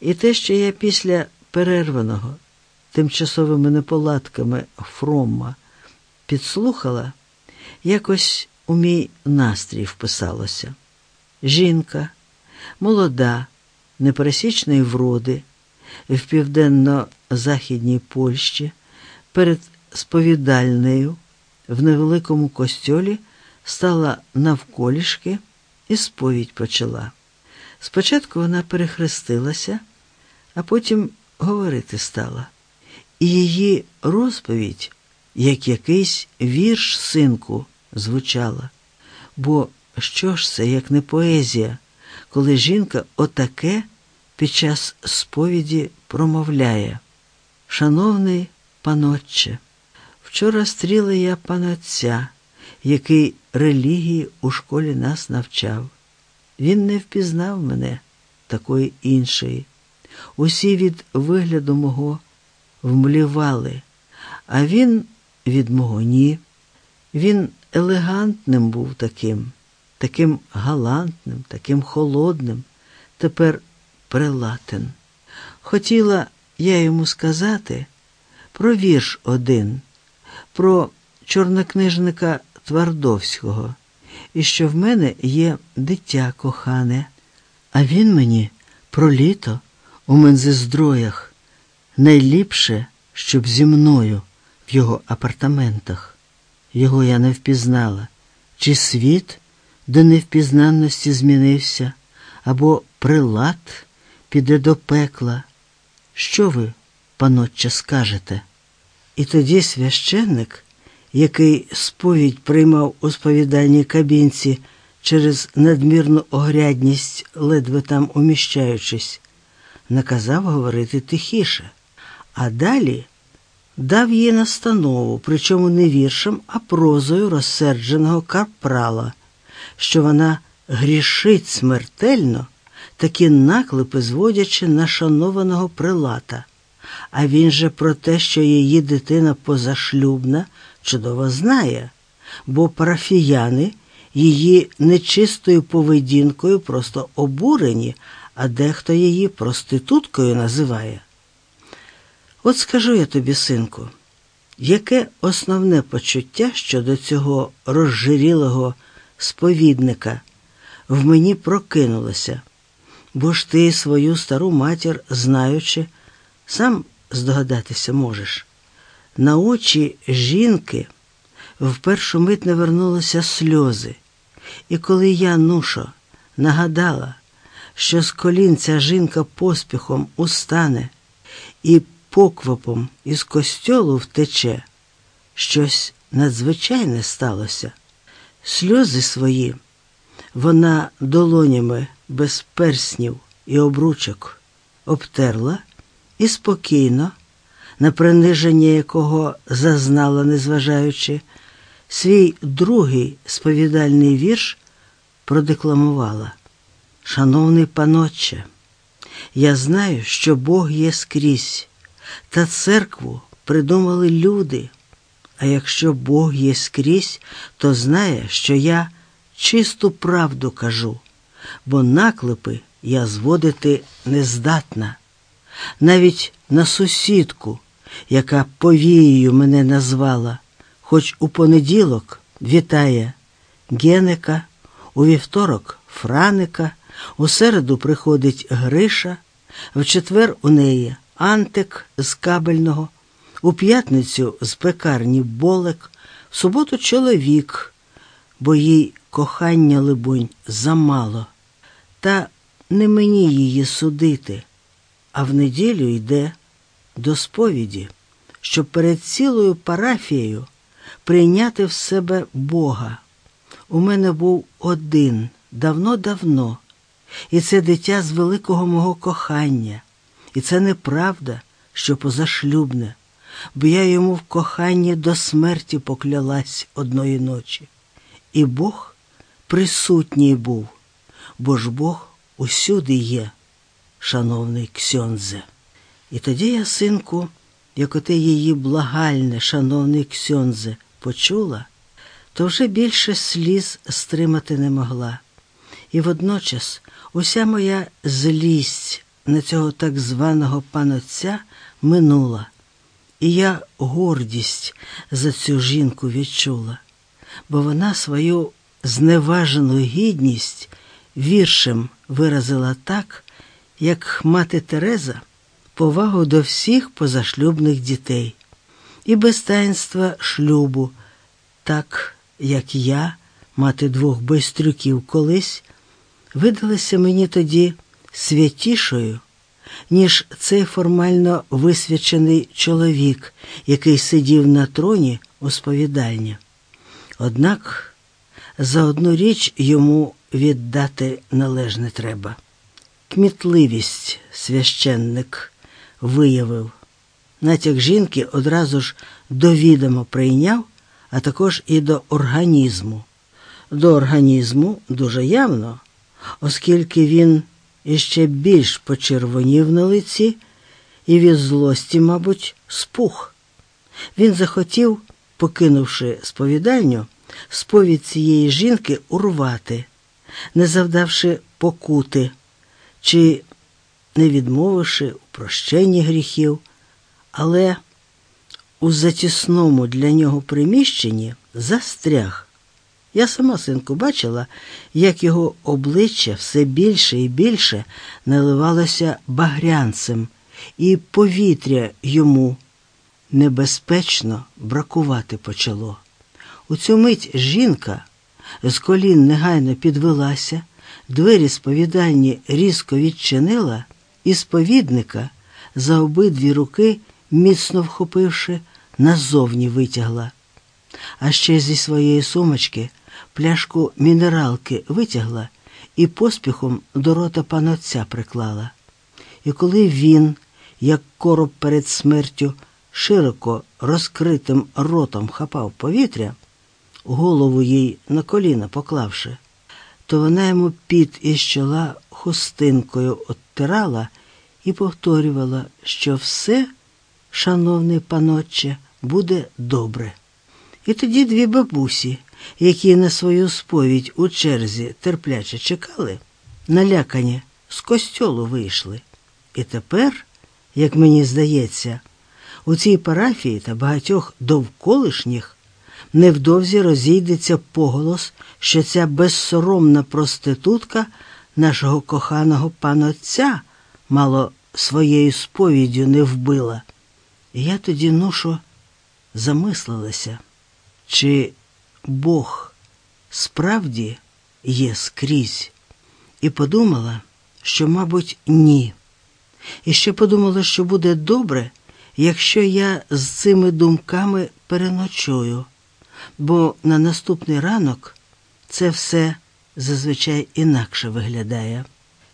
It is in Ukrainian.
І те, що я після перерваного тимчасовими неполадками Фромма підслухала, якось у мій настрій вписалося. Жінка, молода, непересічної вроди, в південно-західній Польщі перед сповідальнею в невеликому костьолі стала навколішки і сповідь почала. Спочатку вона перехрестилася, а потім говорити стала. І її розповідь, як якийсь вірш синку, звучала. Бо що ж це, як не поезія, коли жінка отаке під час сповіді промовляє. Шановний панотче, вчора стріла я панотця, який релігії у школі нас навчав. Він не впізнав мене, такої іншої. Усі від вигляду мого вмлівали, а він від мого ні. Він елегантним був таким, таким галантним, таким холодним, тепер прилатен. Хотіла я йому сказати про вірш один, про чорнокнижника Твардовського, і що в мене є дитя кохане, а він мені про літо у Мензездроях, найліпше, щоб зі мною в його апартаментах. Його я не впізнала, чи світ до невпізнанності змінився, або прилад піде до пекла. Що ви, панотче, скажете? І тоді священник, який сповідь приймав у сповідальній кабінці через надмірну огрядність, ледве там уміщаючись, наказав говорити тихіше, а далі дав їй настанову, причому не віршем, а прозою розсердженого капрала, що вона грішить смертельно, такі наклепи зводячи на шанованого прилата. А він же про те, що її дитина позашлюбна, чудово знає, бо парафіяни її нечистою поведінкою просто обурені, а дехто її проституткою називає. От скажу я тобі, синку, яке основне почуття щодо цього розжирілого сповідника в мені прокинулося, бо ж ти свою стару матір, знаючи, сам здогадатися можеш. На очі жінки в першу мить навернулися сльози, і коли я, нушо, нагадала, що з колін ця жінка поспіхом устане і поквапом із костьолу втече, щось надзвичайне сталося. Сльози свої вона долонями без перснів і обручок обтерла і спокійно, на приниження якого зазнала, незважаючи, свій другий сповідальний вірш продекламувала. Шановний панотче, я знаю, що Бог є скрізь, та церкву придумали люди. А якщо Бог є скрізь, то знає, що я чисту правду кажу, бо наклепи я зводити не здатна. Навіть на сусідку, яка повією мене назвала, хоч у понеділок вітає Генека, у вівторок Франика, у середу приходить Гриша, в четвер у неї Антик з кабельного, у п'ятницю з пекарні Болек, в суботу чоловік, бо їй кохання, либонь, замало. Та не мені її судити, а в неділю йде до сповіді, щоб перед цілою парафією прийняти в себе Бога. У мене був один давно-давно, і це дитя з великого мого кохання, і це неправда, що позашлюбне, бо я йому в коханні до смерті поклялась одної ночі. І Бог присутній був, бо ж Бог усюди є, шановний Ксьонзе. І тоді я, синку, як оте її благальне, шановний Ксьонзе, почула, то вже більше сліз стримати не могла. І водночас уся моя злість на цього так званого панотця минула, і я гордість за цю жінку відчула, бо вона свою зневажену гідність віршем виразила так, як мати Тереза повагу до всіх позашлюбних дітей, і без таїнства шлюбу, так як я, мати двох байстрюків колись, видалася мені тоді святішою, ніж цей формально висвячений чоловік, який сидів на троні у сповідальні. Однак за одну річ йому віддати належне треба. Кмітливість священник виявив. Натяк жінки одразу ж довідомо прийняв, а також і до організму. До організму дуже явно, оскільки він іще більш почервонів на лиці і від злості, мабуть, спух. Він захотів, покинувши сповідальню, сповідь цієї жінки урвати, не завдавши покути чи не відмовивши у прощенні гріхів, але у затісному для нього приміщенні застряг. Я сама синку бачила, як його обличчя все більше і більше наливалося багрянцем, і повітря йому небезпечно бракувати почало. У цю мить жінка з колін негайно підвелася, двері сповідальні різко відчинила, і сповідника за обидві руки, міцно вхопивши, назовні витягла. А ще зі своєї сумочки пляшку мінералки витягла і поспіхом до рота панотця приклала. І коли він, як короб перед смертю, широко розкритим ротом хапав повітря, голову їй на коліна поклавши, то вона йому під із чола хустинкою оттирала і повторювала, що все, шановний панотче, буде добре. І тоді дві бабусі, які на свою сповідь у черзі терпляче чекали, налякані з костьолу вийшли. І тепер, як мені здається, у цій парафії та багатьох довколишніх невдовзі розійдеться поголос, що ця безсоромна проститутка нашого коханого панотця мало своєю сповіддю не вбила. І я тоді, нушо, замислилася, чи Бог справді є скрізь, і подумала, що, мабуть, ні. І ще подумала, що буде добре, якщо я з цими думками переночую, бо на наступний ранок це все зазвичай інакше виглядає.